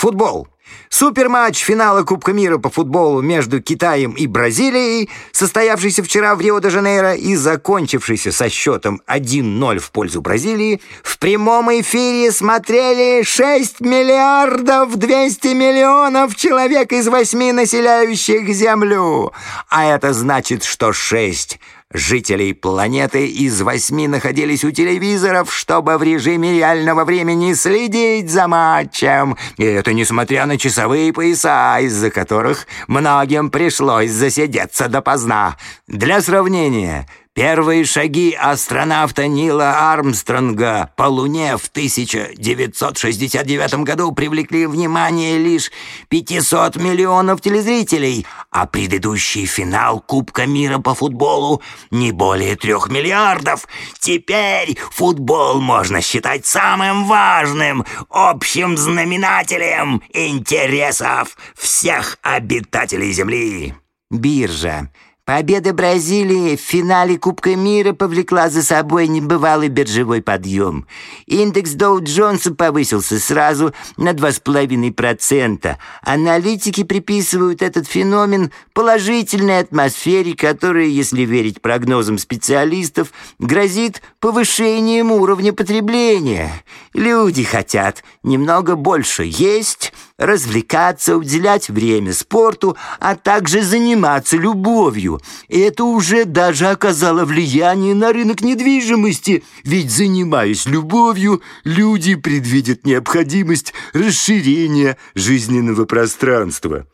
Футбол. Суперматч финала Кубка мира по футболу между Китаем и Бразилией, состоявшийся вчера в Рио-де-Жанейро и закончившийся со счетом 1-0 в пользу Бразилии, в прямом эфире смотрели 6 миллиардов 200 миллионов человек из восьми населяющих Землю. А это значит, что 6 Жителей планеты из восьми находились у телевизоров, чтобы в режиме реального времени следить за матчем. И это несмотря на часовые пояса, из-за которых многим пришлось засидеться допоздна. Для сравнения, Первые шаги астронавта Нила Армстронга по Луне в 1969 году привлекли внимание лишь 500 миллионов телезрителей, а предыдущий финал Кубка мира по футболу не более трех миллиардов. Теперь футбол можно считать самым важным общим знаменателем интересов всех обитателей Земли. Биржа. Победа Бразилии в финале Кубка мира повлекла за собой небывалый биржевой подъем. Индекс Доу-Джонса повысился сразу на 2,5%. Аналитики приписывают этот феномен положительной атмосфере, которая, если верить прогнозам специалистов, грозит повышением уровня потребления. Люди хотят немного больше есть, развлекаться, уделять время спорту, а также заниматься любовью. И это уже даже оказало влияние на рынок недвижимости, ведь, занимаясь любовью, люди предвидят необходимость расширения жизненного пространства.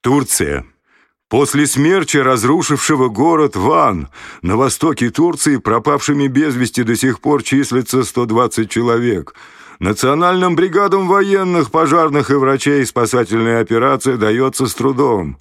Турция. После смерти разрушившего город Ван на востоке Турции пропавшими без вести до сих пор числится 120 человек – Национальным бригадам военных, пожарных и врачей спасательная операция дается с трудом.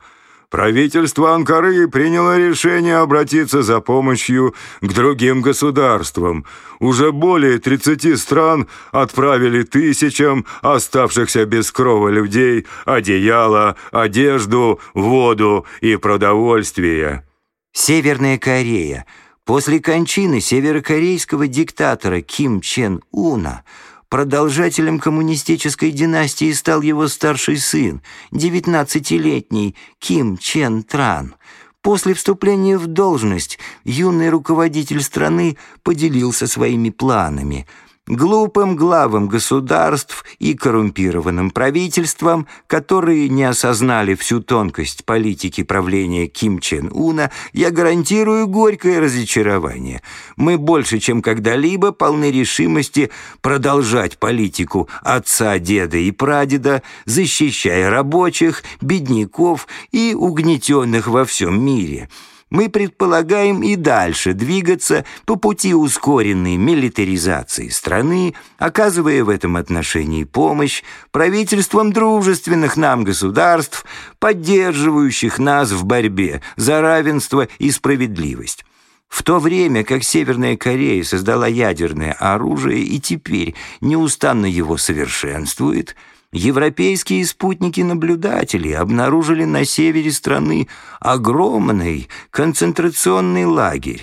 Правительство Анкары приняло решение обратиться за помощью к другим государствам. Уже более 30 стран отправили тысячам оставшихся без крова людей одеяло, одежду, воду и продовольствие. Северная Корея. После кончины северокорейского диктатора Ким Чен Уна Продолжателем коммунистической династии стал его старший сын, 19-летний Ким Чен Тран. После вступления в должность юный руководитель страны поделился своими планами – глупым главам государств и коррумпированным правительствам, которые не осознали всю тонкость политики правления Ким Чен Уна, я гарантирую горькое разочарование. Мы больше, чем когда-либо, полны решимости продолжать политику отца, деда и прадеда, защищая рабочих, бедняков и угнетенных во всем мире» мы предполагаем и дальше двигаться по пути ускоренной милитаризации страны, оказывая в этом отношении помощь правительствам дружественных нам государств, поддерживающих нас в борьбе за равенство и справедливость. В то время как Северная Корея создала ядерное оружие и теперь неустанно его совершенствует – Европейские спутники-наблюдатели обнаружили на севере страны огромный концентрационный лагерь.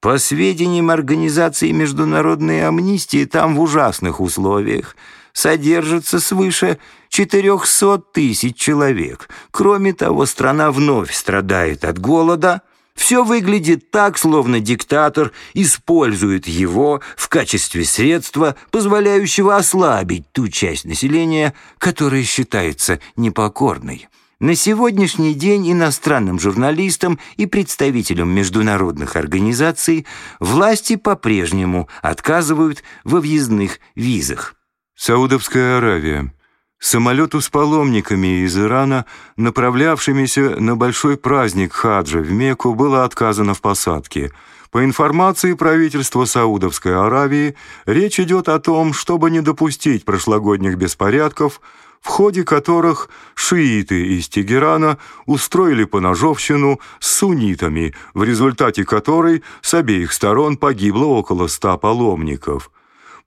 По сведениям Организации международной амнистии, там в ужасных условиях содержится свыше 400 тысяч человек. Кроме того, страна вновь страдает от голода – все выглядит так, словно диктатор использует его в качестве средства, позволяющего ослабить ту часть населения, которая считается непокорной. На сегодняшний день иностранным журналистам и представителям международных организаций власти по-прежнему отказывают во въездных визах. Саудовская Аравия. Самолету с паломниками из Ирана, направлявшимися на большой праздник хаджа в Мекку, было отказано в посадке. По информации правительства Саудовской Аравии, речь идет о том, чтобы не допустить прошлогодних беспорядков, в ходе которых шииты из Тегерана устроили поножовщину с суннитами, в результате которой с обеих сторон погибло около ста паломников –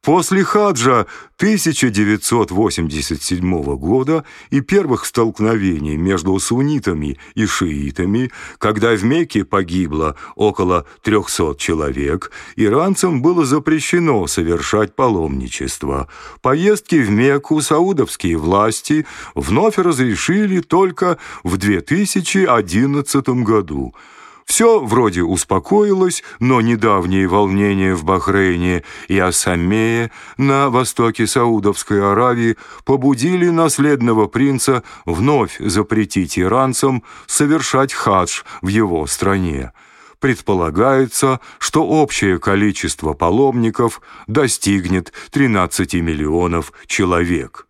После хаджа 1987 года и первых столкновений между суннитами и шиитами, когда в Мекке погибло около 300 человек, иранцам было запрещено совершать паломничество. Поездки в Мекку саудовские власти вновь разрешили только в 2011 году – все вроде успокоилось, но недавние волнения в Бахрейне и Ассамее на востоке Саудовской Аравии побудили наследного принца вновь запретить иранцам совершать хадж в его стране. Предполагается, что общее количество паломников достигнет 13 миллионов человек.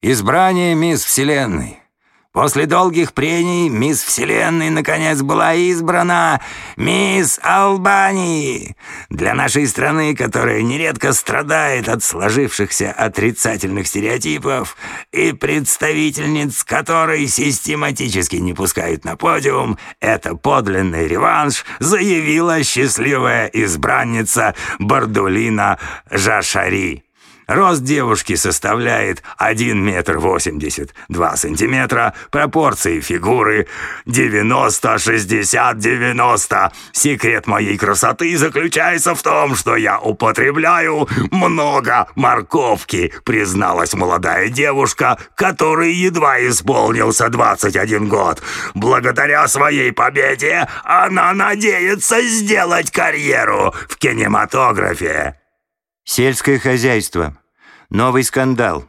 Избрание мисс Вселенной После долгих прений мисс Вселенной наконец была избрана мисс Албании. Для нашей страны, которая нередко страдает от сложившихся отрицательных стереотипов и представительниц которой систематически не пускают на подиум, это подлинный реванш заявила счастливая избранница Бардулина Жашари. Рост девушки составляет 1 метр 82 сантиметра, пропорции фигуры 90-60-90. Секрет моей красоты заключается в том, что я употребляю много морковки, призналась молодая девушка, которой едва исполнился 21 год. Благодаря своей победе она надеется сделать карьеру в кинематографе. Сельское хозяйство. Новый скандал.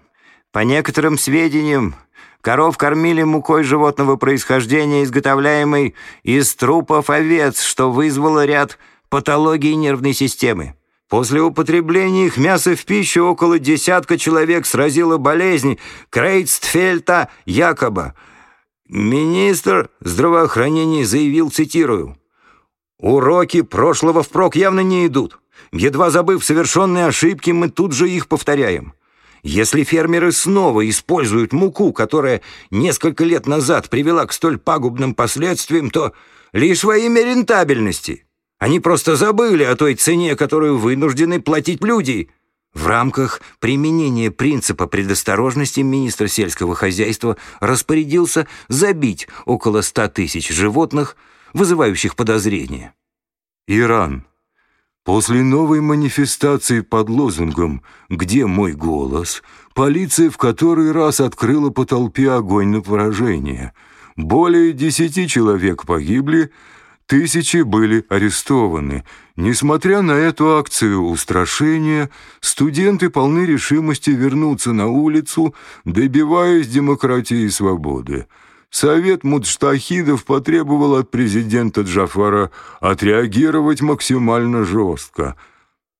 По некоторым сведениям, коров кормили мукой животного происхождения, изготовляемой из трупов овец, что вызвало ряд патологий нервной системы. После употребления их мяса в пищу около десятка человек сразила болезнь Крейцтфельта якобы. Министр здравоохранения заявил, цитирую, «Уроки прошлого впрок явно не идут». Едва забыв совершенные ошибки, мы тут же их повторяем. Если фермеры снова используют муку, которая несколько лет назад привела к столь пагубным последствиям, то лишь во имя рентабельности. Они просто забыли о той цене, которую вынуждены платить люди. В рамках применения принципа предосторожности министр сельского хозяйства распорядился забить около ста тысяч животных, вызывающих подозрения. Иран. После новой манифестации под лозунгом «Где мой голос?» полиция в который раз открыла по толпе огонь на поражение. Более десяти человек погибли, тысячи были арестованы. Несмотря на эту акцию устрашения, студенты полны решимости вернуться на улицу, добиваясь демократии и свободы. Совет Мудштахидов потребовал от президента Джафара отреагировать максимально жестко.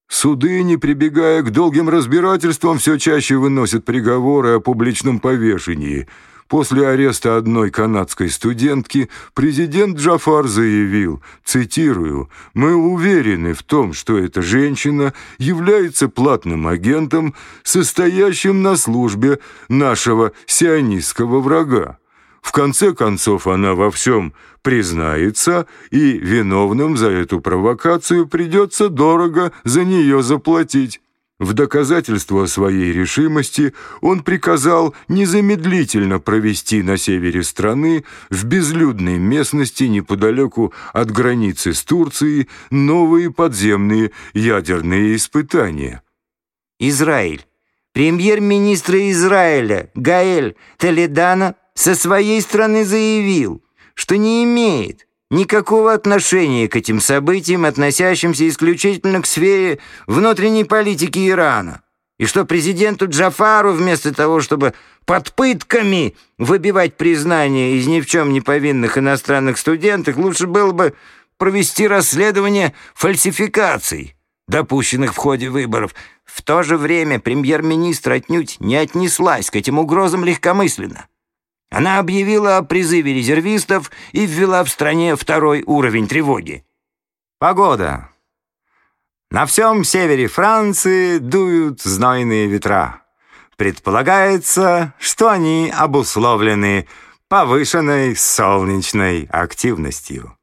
Суды, не прибегая к долгим разбирательствам, все чаще выносят приговоры о публичном повешении. После ареста одной канадской студентки президент Джафар заявил, цитирую, «Мы уверены в том, что эта женщина является платным агентом, состоящим на службе нашего сионистского врага». В конце концов она во всем признается, и виновным за эту провокацию придется дорого за нее заплатить. В доказательство своей решимости он приказал незамедлительно провести на севере страны, в безлюдной местности неподалеку от границы с Турцией, новые подземные ядерные испытания. Израиль. Премьер-министр Израиля Гаэль Толедана со своей стороны заявил, что не имеет никакого отношения к этим событиям, относящимся исключительно к сфере внутренней политики Ирана, и что президенту Джафару вместо того, чтобы под пытками выбивать признание из ни в чем не повинных иностранных студентов, лучше было бы провести расследование фальсификаций, допущенных в ходе выборов. В то же время премьер-министр отнюдь не отнеслась к этим угрозам легкомысленно. Она объявила о призыве резервистов и ввела в стране второй уровень тревоги. Погода. На всем севере Франции дуют знойные ветра. Предполагается, что они обусловлены повышенной солнечной активностью.